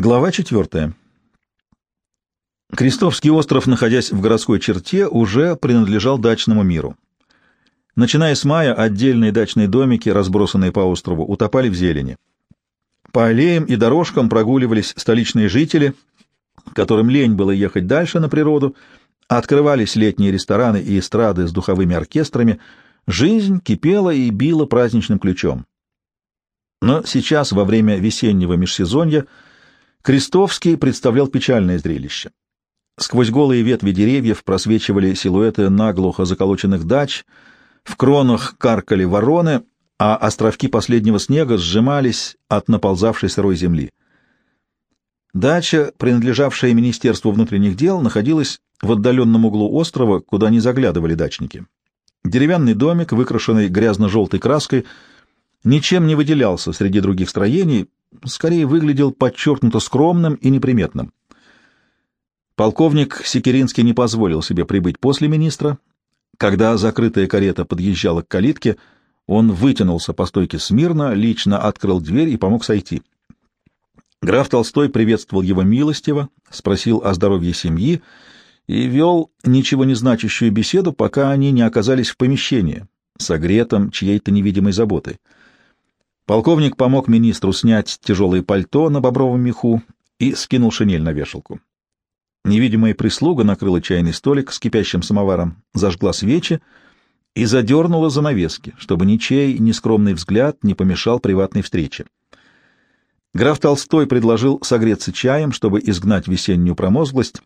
Глава четвертая. Крестовский остров, находясь в городской черте, уже принадлежал дачному миру. Начиная с мая, отдельные дачные домики, разбросанные по острову, утопали в зелени. По аллеям и дорожкам прогуливались столичные жители, которым лень было ехать дальше на природу, открывались летние рестораны и эстрады с духовыми оркестрами, жизнь кипела и била праздничным ключом. Но сейчас, во время весеннего межсезонья, Крестовский представлял печальное зрелище. Сквозь голые ветви деревьев просвечивали силуэты наглухо заколоченных дач, в кронах каркали вороны, а островки последнего снега сжимались от наползавшей сырой земли. Дача, принадлежавшая Министерству внутренних дел, находилась в отдаленном углу острова, куда не заглядывали дачники. Деревянный домик, выкрашенный грязно-желтой краской, ничем не выделялся среди других строений, скорее выглядел подчеркнуто скромным и неприметным. Полковник Секиринский не позволил себе прибыть после министра. Когда закрытая карета подъезжала к калитке, он вытянулся по стойке смирно, лично открыл дверь и помог сойти. Граф Толстой приветствовал его милостиво, спросил о здоровье семьи и вел ничего не значащую беседу, пока они не оказались в помещении, согретом чьей-то невидимой заботой. Полковник помог министру снять тяжелое пальто на бобровом меху и скинул шинель на вешалку. Невидимая прислуга накрыла чайный столик с кипящим самоваром, зажгла свечи и задернула занавески, чтобы ничей нескромный взгляд не помешал приватной встрече. Граф Толстой предложил согреться чаем, чтобы изгнать весеннюю промозглость.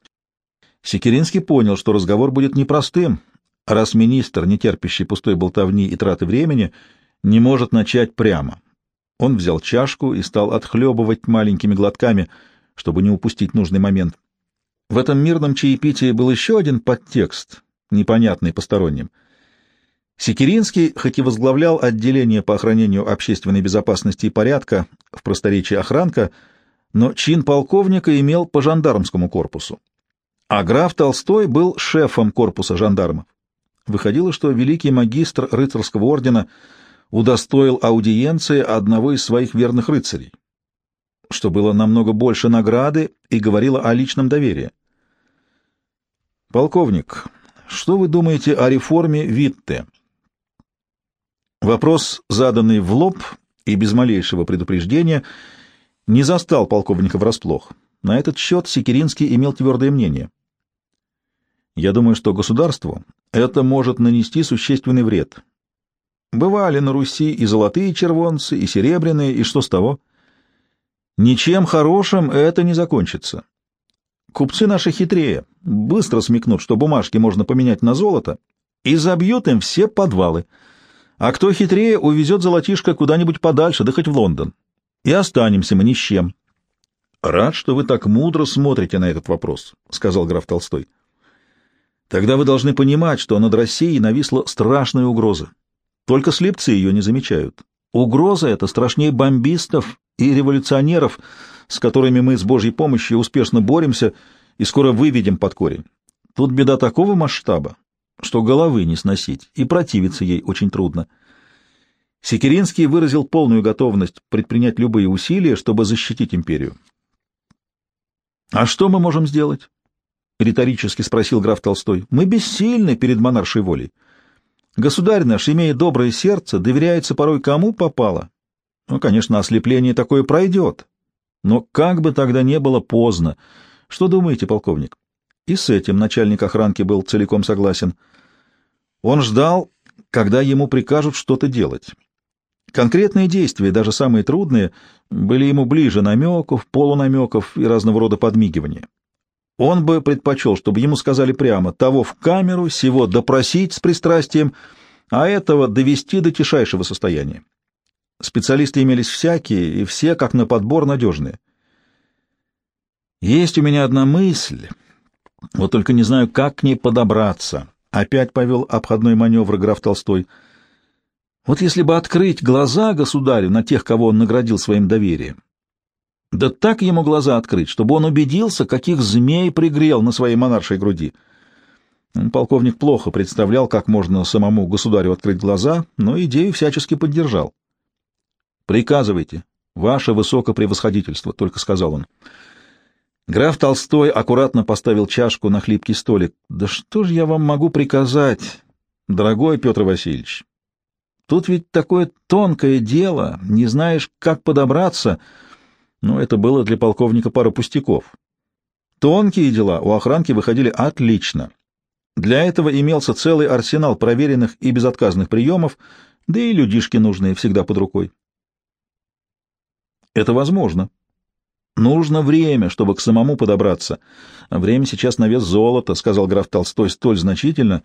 Секиринский понял, что разговор будет непростым, раз министр, не терпящий пустой болтовни и траты времени, не может начать прямо. Он взял чашку и стал отхлебывать маленькими глотками, чтобы не упустить нужный момент. В этом мирном чаепитии был еще один подтекст, непонятный посторонним. Секиринский, хоть и возглавлял отделение по охранению общественной безопасности и порядка в просторечии охранка, но чин полковника имел по жандармскому корпусу. А граф Толстой был шефом корпуса жандармов. Выходило, что великий магистр рыцарского ордена — удостоил аудиенции одного из своих верных рыцарей, что было намного больше награды и говорило о личном доверии. «Полковник, что вы думаете о реформе Витте?» Вопрос, заданный в лоб и без малейшего предупреждения, не застал полковника врасплох. На этот счет Секиринский имел твердое мнение. «Я думаю, что государству это может нанести существенный вред», Бывали на Руси и золотые червонцы, и серебряные, и что с того? Ничем хорошим это не закончится. Купцы наши хитрее, быстро смекнут, что бумажки можно поменять на золото, и забьют им все подвалы. А кто хитрее, увезет золотишко куда-нибудь подальше, да хоть в Лондон. И останемся мы ни с чем. — Рад, что вы так мудро смотрите на этот вопрос, — сказал граф Толстой. — Тогда вы должны понимать, что над Россией нависла страшная угроза. Только слепцы ее не замечают. Угроза эта страшнее бомбистов и революционеров, с которыми мы с Божьей помощью успешно боремся и скоро выведем под корень. Тут беда такого масштаба, что головы не сносить, и противиться ей очень трудно. Секиринский выразил полную готовность предпринять любые усилия, чтобы защитить империю. «А что мы можем сделать?» — риторически спросил граф Толстой. «Мы бессильны перед монаршей волей. Государь наш, имея доброе сердце, доверяется порой кому попало. Ну, конечно, ослепление такое пройдет. Но как бы тогда не было поздно. Что думаете, полковник? И с этим начальник охранки был целиком согласен. Он ждал, когда ему прикажут что-то делать. Конкретные действия, даже самые трудные, были ему ближе намеков, полунамеков и разного рода подмигивания. Он бы предпочел, чтобы ему сказали прямо того в камеру, сего допросить с пристрастием, а этого довести до тишайшего состояния. Специалисты имелись всякие, и все, как на подбор, надежные. Есть у меня одна мысль, вот только не знаю, как к ней подобраться. Опять повел обходной маневр граф Толстой. Вот если бы открыть глаза государю на тех, кого он наградил своим доверием, да так ему глаза открыть, чтобы он убедился, каких змей пригрел на своей монаршей груди. Полковник плохо представлял, как можно самому государю открыть глаза, но идею всячески поддержал. «Приказывайте», «Ваше высокопревосходительство», — только сказал он. Граф Толстой аккуратно поставил чашку на хлипкий столик. «Да что же я вам могу приказать, дорогой Петр Васильевич? Тут ведь такое тонкое дело, не знаешь, как подобраться. Но это было для полковника пара пустяков. Тонкие дела у охранки выходили отлично. Для этого имелся целый арсенал проверенных и безотказных приемов, да и людишки нужные всегда под рукой. Это возможно. Нужно время, чтобы к самому подобраться. Время сейчас на вес золота, — сказал граф Толстой столь значительно,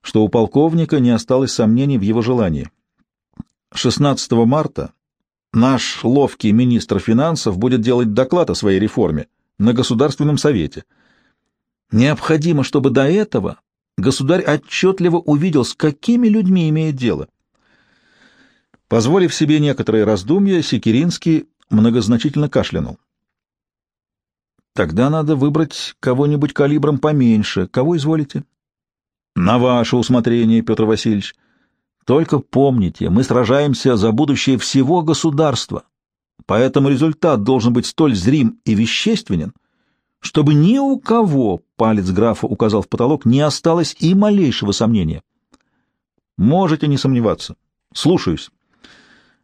что у полковника не осталось сомнений в его желании. 16 марта наш ловкий министр финансов будет делать доклад о своей реформе на Государственном совете. Необходимо, чтобы до этого государь отчетливо увидел, с какими людьми имеет дело. Позволив себе некоторые раздумья, Секиринский многозначительно кашлянул. Тогда надо выбрать кого-нибудь калибром поменьше. Кого изволите? На ваше усмотрение, Петр Васильевич. Только помните, мы сражаемся за будущее всего государства, поэтому результат должен быть столь зрим и вещественен, чтобы ни у кого, палец графа указал в потолок, не осталось и малейшего сомнения. Можете не сомневаться. Слушаюсь.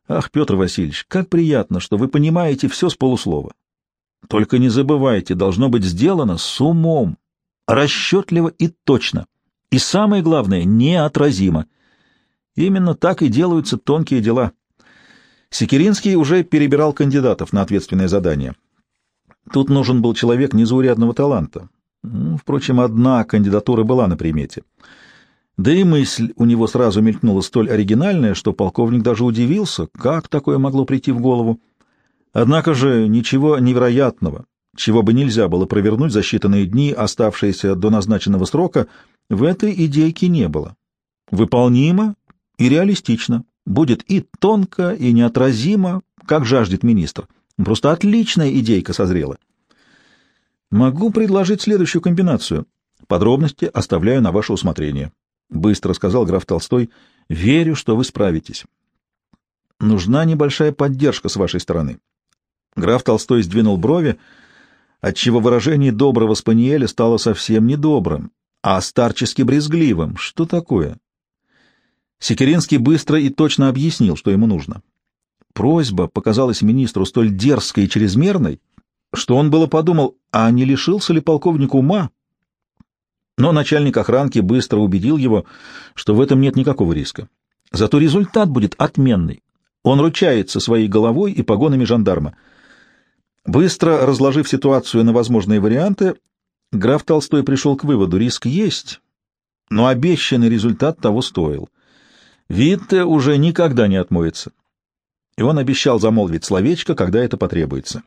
Ах, Петр Васильевич, как приятно, что вы понимаете все с полуслова. Только не забывайте, должно быть сделано с умом, расчетливо и точно. И самое главное, неотразимо. Именно так и делаются тонкие дела. Секиринский уже перебирал кандидатов на ответственное задание. Тут нужен был человек незаурядного таланта. Впрочем, одна кандидатура была на примете. Да и мысль у него сразу мелькнула столь оригинальная, что полковник даже удивился, как такое могло прийти в голову. Однако же ничего невероятного, чего бы нельзя было провернуть за считанные дни, оставшиеся до назначенного срока, в этой идейке не было. Выполнимо и реалистично. Будет и тонко, и неотразимо, как жаждет министр. Просто отличная идейка созрела. Могу предложить следующую комбинацию. Подробности оставляю на ваше усмотрение. Быстро сказал граф Толстой. Верю, что вы справитесь. Нужна небольшая поддержка с вашей стороны. Граф Толстой сдвинул брови, отчего выражение доброго спаниеля стало совсем недобрым, а старчески брезгливым. Что такое? Секиринский быстро и точно объяснил, что ему нужно. Просьба показалась министру столь дерзкой и чрезмерной, что он было подумал, а не лишился ли полковник ума? Но начальник охранки быстро убедил его, что в этом нет никакого риска. Зато результат будет отменный. Он ручается своей головой и погонами жандарма. Быстро разложив ситуацию на возможные варианты, граф Толстой пришел к выводу, риск есть, но обещанный результат того стоил. Витте уже никогда не отмоется. И он обещал замолвить словечко, когда это потребуется.